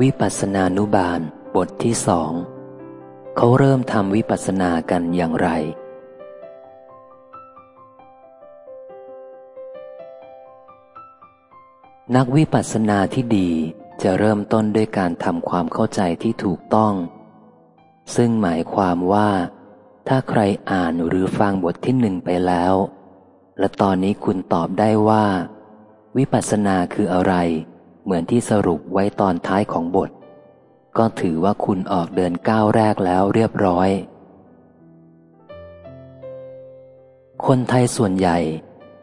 วิปัสสนานุบาลบทที่สองเขาเริ่มทำวิปัสสนากันอย่างไร นักวิปัสสนาที่ดีจะเริ่มต้นด้วยการทำความเข้าใจที่ถูกต้อง ซึ่งหมายความว่า ถ้าใครอ่านหรือฟังบทที่หนึ่งไปแล้ว และตอนนี้คุณตอบได้ว่า วิปัสสนาคืออะไร เหมือนที่สรุปไว้ตอนท้ายของบท ก็ถือว่าคุณออกเดินก้าวแรกแล้วเรียบร้อย คนไทยส่วนใหญ่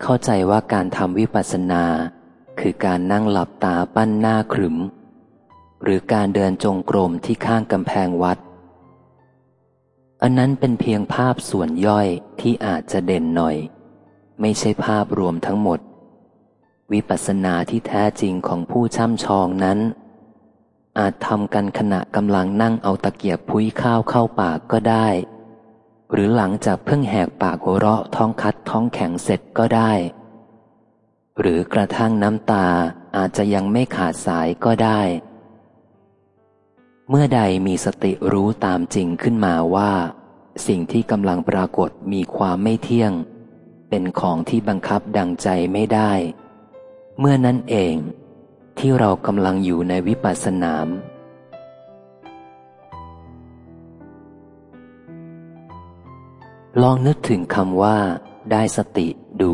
เข้าใจว่าการทำวิปัสสนา คือการนั่งหลับตาปั้นหน้าขรึม หรือการเดินจงกรมที่ข้างกำแพงวัด อันนั้นเป็นเพียงภาพส่วนย่อยที่อาจจะเด่นหน่อย ไม่ใช่ภาพรวมทั้งหมด วิปัสสนาที่แท้จริงของผู้ช่ำชองนั้น อาจทำกันขณะกำลังนั่งเอาตะเกียบพุ้ยข้าวเข้าปากก็ได้ หรือหลังจากเพิ่งแหกปากหัวเราะท้องคัดท้องแข็งเสร็จก็ได้ หรือกระทั่งน้ำตาอาจจะยังไม่ขาดสายก็ได้ เมื่อใดมีสติรู้ตามจริงขึ้นมาว่า สิ่งที่กำลังปรากฏมีความไม่เที่ยง เป็นของที่บังคับดังใจไม่ได้ เมื่อนั้นเองที่เรากำลังอยู่ในวิปัสสนามลองนึกถึงคำว่า ได้สติดู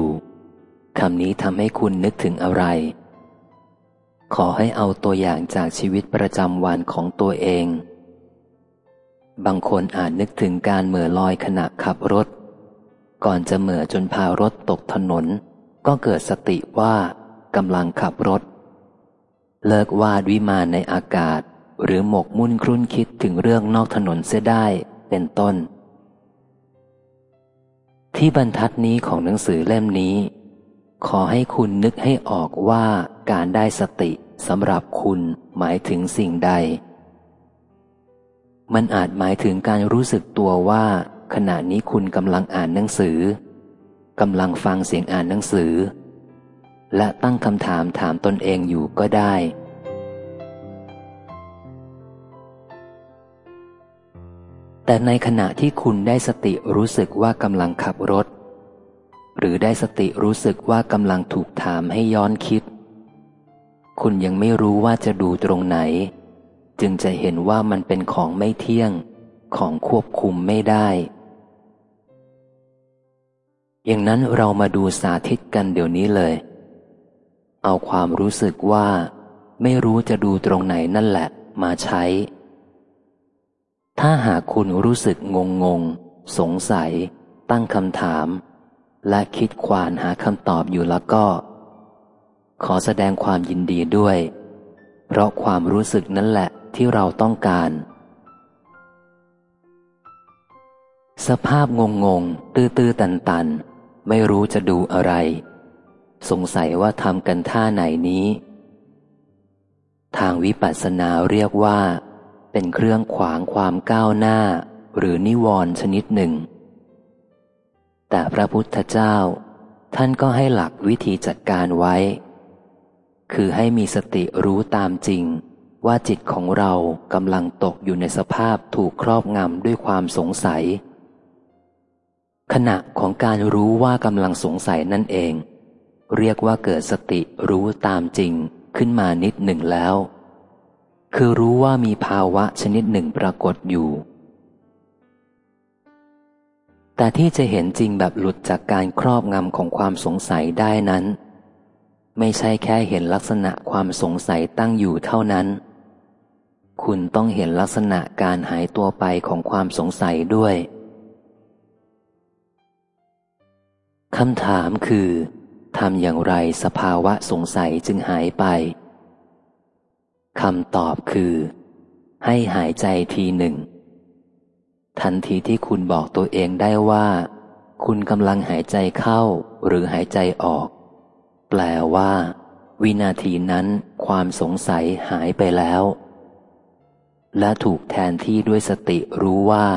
คำนี้ทำให้คุณนึกถึงอะไร ขอให้เอาตัวอย่างจากชีวิตประจำวันของตัวเอง บางคนอาจนึกถึงการเหม่อลอยขณะขับรถ ก่อนจะเหม่อจนพารถตกถนน ก็เกิดสติว่า กำลังขับรถ เลิกวาดวิมานในอากาศ หรือหมกมุ่นครุ่นคิดถึงเรื่องนอกถนนเสียได้เป็นต้น ที่บรรทัดนี้ของหนังสือเล่มนี้ ขอให้คุณนึกให้ออกว่าการได้สติสำหรับคุณหมายถึงสิ่งใด มันอาจหมายถึงการรู้สึกตัวว่าขณะนี้คุณกำลังอ่านหนังสือกำลังฟังเสียงอ่านหนังสือ และตั้งคำถามถามตนเองอยู่ก็ได้ แต่ในขณะที่คุณได้สติรู้สึกว่ากำลังขับรถ หรือได้สติรู้สึกว่ากำลังถูกถามให้ย้อนคิด คุณยังไม่รู้ว่าจะดูตรงไหน จึงจะเห็นว่ามันเป็นของไม่เที่ยง ของควบคุมไม่ได้อย่างนั้นเรามาดูสาธิตกันเดี๋ยวนี้เลย เอาความรู้สึกว่า ไม่รู้จะดูตรงไหนนั่นแหละ มาใช้ ถ้าหากคุณรู้สึกงงงงสงสัย ตั้งคำถาม และคิดควานหาคำตอบอยู่แล้วก็ ขอแสดงความยินดีด้วย เพราะความรู้สึกนั่นแหละที่เราต้องการ สภาพงงงตื้อตื้อตันตันไม่รู้จะดูอะไร สงสัยว่าทำกันท่าไหนนี้ ทางวิปัสสนาเรียกว่า เป็นเครื่องขวางความก้าวหน้า หรือนิวรณ์ชนิดหนึ่ง แต่พระพุทธเจ้า ท่านก็ให้หลักวิธีจัดการไว้ คือให้มีสติรู้ตามจริง ว่าจิตของเรากำลังตกอยู่ในสภาพถูกครอบงำด้วยความสงสัย ขณะของการรู้ว่ากำลังสงสัยนั่นเอง เรียกว่าเกิดสติรู้ตามจริงขึ้นมานิดหนึ่งแล้ว คือรู้ว่ามีภาวะชนิดหนึ่งปรากฏอยู่ แต่ที่จะเห็นจริงแบบหลุดจากการครอบงำของความสงสัยได้นั้น ไม่ใช่แค่เห็นลักษณะความสงสัยตั้งอยู่เท่านั้น คุณต้องเห็นลักษณะการหายตัวไปของความสงสัยด้วยคำถามคือ ทำอย่างไรสภาวะสงสัยจึงหายไปคำตอบคือ ให้หายใจทีหนึ่ง ทันทีที่คุณบอกตัวเองได้ว่า คุณกำลังหายใจเข้าหรือหายใจออก แปลว่า วินาทีนั้นความสงสัยหายไปแล้ว และถูกแทนที่ด้วยสติรู้ว่า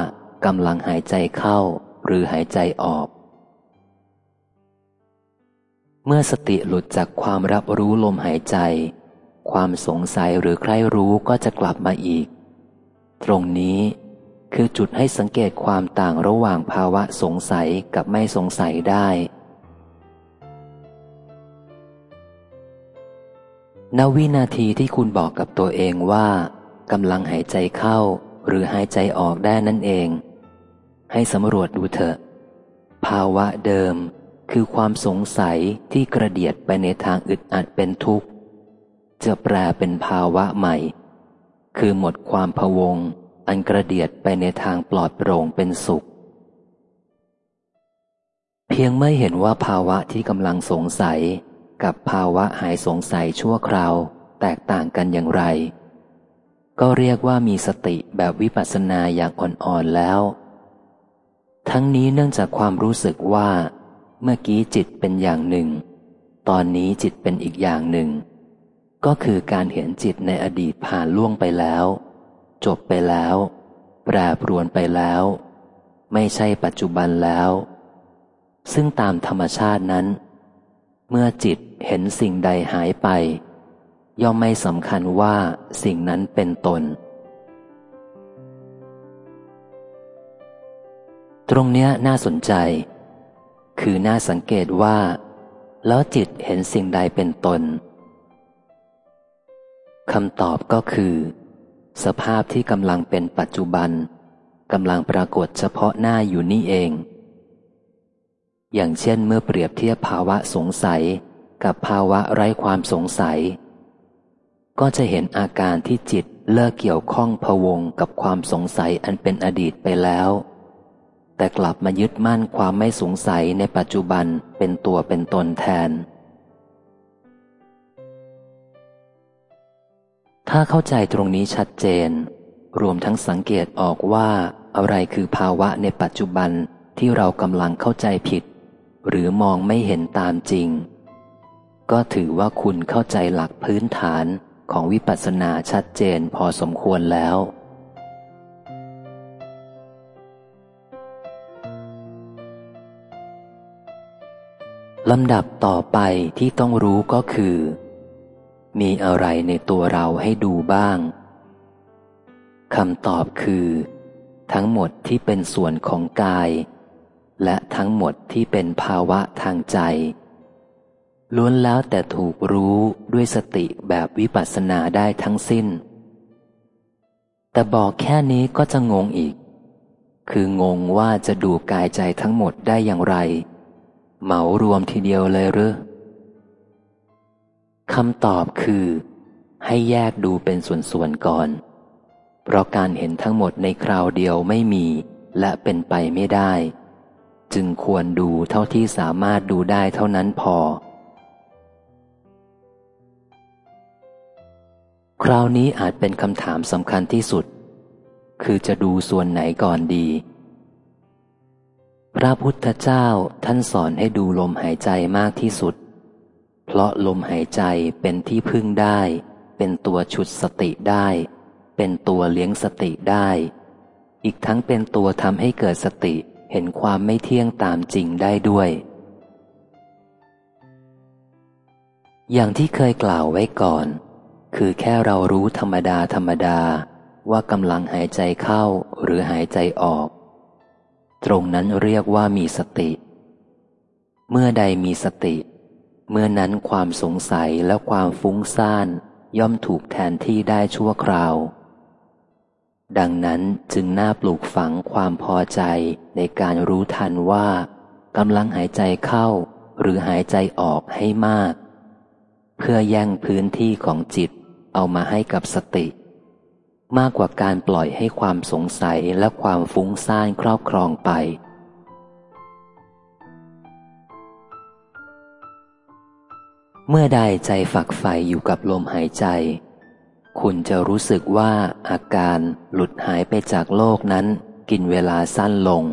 กำลังหายใจเข้าหรือหายใจออก เมื่อสติหลุดจากความรับรู้ลมหายใจ ความสงสัยหรือใครรู้ก็จะกลับมาอีก ตรงนี้คือจุดให้สังเกตความต่างระหว่างภาวะสงสัยกับไม่สงสัยได้ ณ วินาทีที่คุณบอกกับตัวเองว่ากำลังหายใจเข้าหรือหายใจออกได้นั่นเอง ให้สำรวจดูเถอะ ภาวะเดิม คือความสงสัยที่กระเดียดไปในทางอึดอัดเป็นทุกข์ จะแปลเป็นภาวะใหม่ คือหมดความพวง อันกระเดียดไปในทางปลอดโปร่งเป็นสุข เพียงไม่เห็นว่าภาวะที่กำลังสงสัย กับภาวะหายสงสัยชั่วคราว แตกต่างกันอย่างไร ก็เรียกว่ามีสติแบบวิปัสสนาอย่างอ่อนๆแล้ว ทั้งนี้เนื่องจากความรู้สึกว่า เมื่อกี้จิตเป็นอย่างหนึ่ง ตอนนี้จิตเป็นอีกอย่างหนึ่ง ก็คือการเห็นจิตในอดีตผ่านล่วงไปแล้ว จบไปแล้ว แปรปรวนไปแล้ว ไม่ใช่ปัจจุบันแล้ว ซึ่งตามธรรมชาตินั้น เมื่อจิตเห็นสิ่งใดหายไป ย่อมไม่สำคัญว่าสิ่งนั้นเป็นตน ตรงเนี้ยน่าสนใจ คือน่าสังเกตว่า แล้วจิตเห็นสิ่งใดเป็นตนคำตอบก็คือ สภาพที่กำลังเป็นปัจจุบันกำลังปรากฏเฉพาะหน้าอยู่นี่เอง อย่างเช่นเมื่อเปรียบเทียบภาวะสงสัยกับภาวะไร้ความสงสัย ก็จะเห็นอาการที่จิตเลิกเกี่ยวข้องพวงกับความสงสัยอันเป็นอดีตไปแล้ว แต่กลับมายึดมั่นความไม่สงสัยในปัจจุบันเป็นตัวเป็นตนแทน ถ้าเข้าใจตรงนี้ชัดเจน รวมทั้งสังเกตออกว่าอะไรคือภาวะในปัจจุบันที่เรากำลังเข้าใจผิด หรือมองไม่เห็นตามจริง ก็ถือว่าคุณเข้าใจหลักพื้นฐานของวิปัสสนาชัดเจนพอสมควรแล้ว ลำดับต่อไปที่ต้องรู้ก็คือ มีอะไรในตัวเราให้ดูบ้างคำตอบคือ ทั้งหมดที่เป็นส่วนของกาย และทั้งหมดที่เป็นภาวะทางใจ ล้วนแล้วแต่ถูกรู้ด้วยสติแบบวิปัสสนาได้ทั้งสิ้น แต่บอกแค่นี้ก็จะงงอีก คืองงว่าจะดูกายใจทั้งหมดได้อย่างไร เหมารวมทีเดียวเลยหรือคำตอบคือ ให้แยกดูเป็นส่วนๆก่อน เพราะการเห็นทั้งหมดในคราวเดียวไม่มีและเป็นไปไม่ได้ จึงควรดูเท่าที่สามารถดูได้เท่านั้นพอ คราวนี้อาจเป็นคำถามสำคัญที่สุด คือจะดูส่วนไหนก่อนดี พระพุทธเจ้าท่านสอนให้ดูลมหายใจมากที่สุด เพราะลมหายใจเป็นที่พึ่งได้ เป็นตัวฉุดสติได้ เป็นตัวเลี้ยงสติได้ อีกทั้งเป็นตัวทำให้เกิดสติเห็นความไม่เที่ยงตามจริงได้ด้วย อย่างที่เคยกล่าวไว้ก่อน คือแค่เรารู้ธรรมดาธรรมดาว่ากำลังหายใจเข้าหรือหายใจออก ตรงนั้นเรียกว่ามีสติ เมื่อใดมีสติ เมื่อนั้นความสงสัยและความฟุ้งซ่านย่อมถูกแทนที่ได้ชั่วคราว ดังนั้นจึงน่าปลูกฝังความพอใจในการรู้ทันว่ากำลังหายใจเข้าหรือหายใจออกให้มาก เพื่อแย่งพื้นที่ของจิตเอามาให้กับสติ มากกว่าการปล่อยให้ความสงสัยและความฟุ้งซ่านครอบครองไป เมื่อใดใจฝักใฝ่อยู่กับลมหายใจ คุณจะรู้สึกว่าอาการหลุดหายไปจากโลกนั้นกินเวลาสั้นลง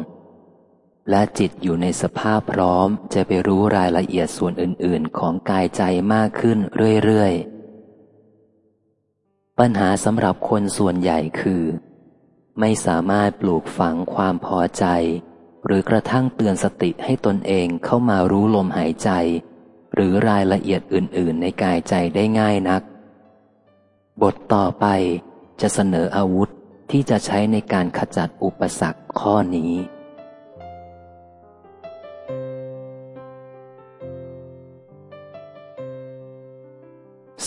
และจิตอยู่ในสภาพพร้อมจะไปรู้รายละเอียดส่วนอื่น ๆ ของกายใจมากขึ้นเรื่อย ๆ ปัญหาสำหรับคนส่วนใหญ่คือ ไม่สามารถปลูกฝังความพอใจ หรือกระทั่งเตือนสติให้ตนเองเข้ามารู้ลมหายใจ หรือรายละเอียดอื่น ๆ ในกายใจได้ง่ายนัก บทต่อไปจะเสนออาวุธที่จะใช้ในการขจัดอุปสรรคข้อนี้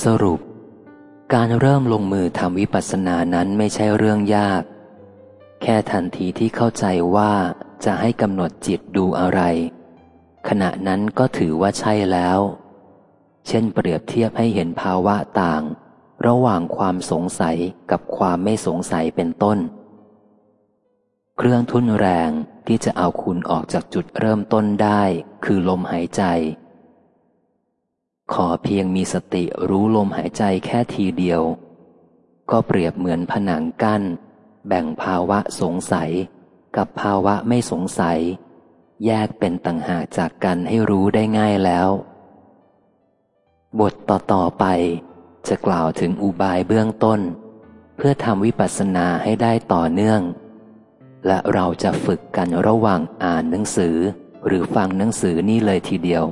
สรุป การเริ่มลงมือทำวิปัสสนานั้นไม่ใช่เรื่องยาก แค่ทันทีที่เข้าใจว่าจะให้กำหนดจิตดูอะไร ขณะนั้นก็ถือว่าใช่แล้ว เช่นเปรียบเทียบให้เห็นภาวะต่าง ระหว่างความสงสัยกับความไม่สงสัยเป็นต้น เครื่องทุ่นแรงที่จะเอาคุณออกจากจุดเริ่มต้นได้ คือลมหายใจ ขอเพียงมีสติรู้ลมหายใจแค่ทีเดียว ก็เปรียบเหมือนผนังกั้น แบ่งภาวะสงสัย กับภาวะไม่สงสัย แยกเป็นต่างหากจากกันให้รู้ได้ง่ายแล้ว บทต่อๆไป จะกล่าวถึงอุบายเบื้องต้น เพื่อทำวิปัสสนาให้ได้ต่อเนื่อง และเราจะฝึกกันระหว่างอ่านหนังสือ หรือฟังหนังสือนี่เลยทีเดียว